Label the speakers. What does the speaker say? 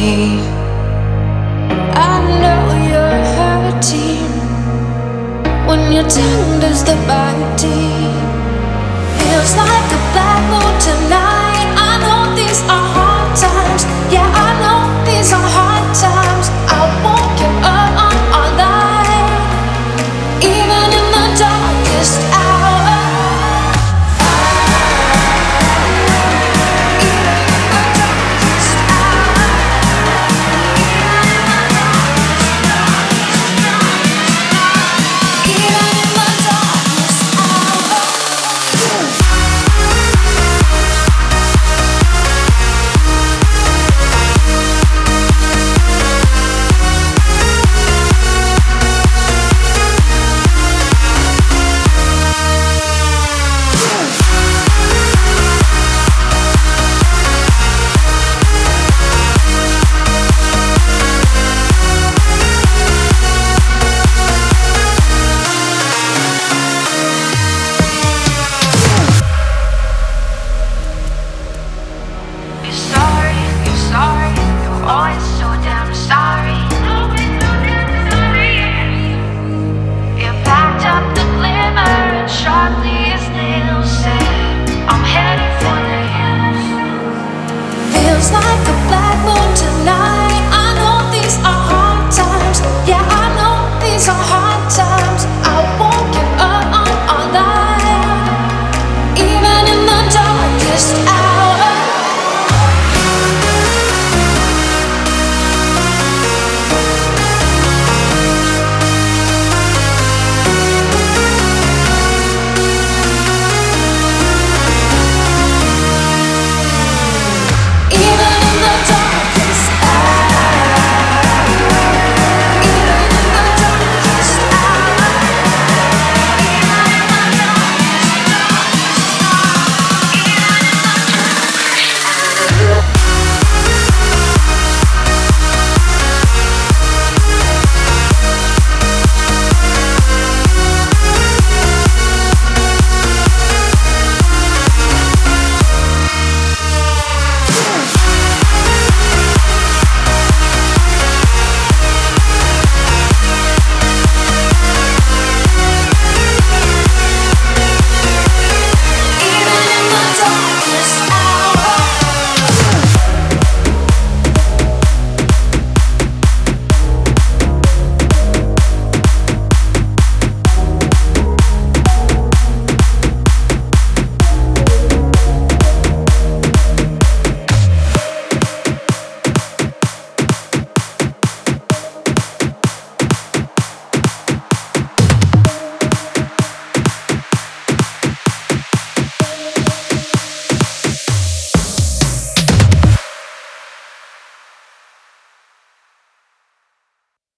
Speaker 1: me. I know you're hurting when your tongue does the biting.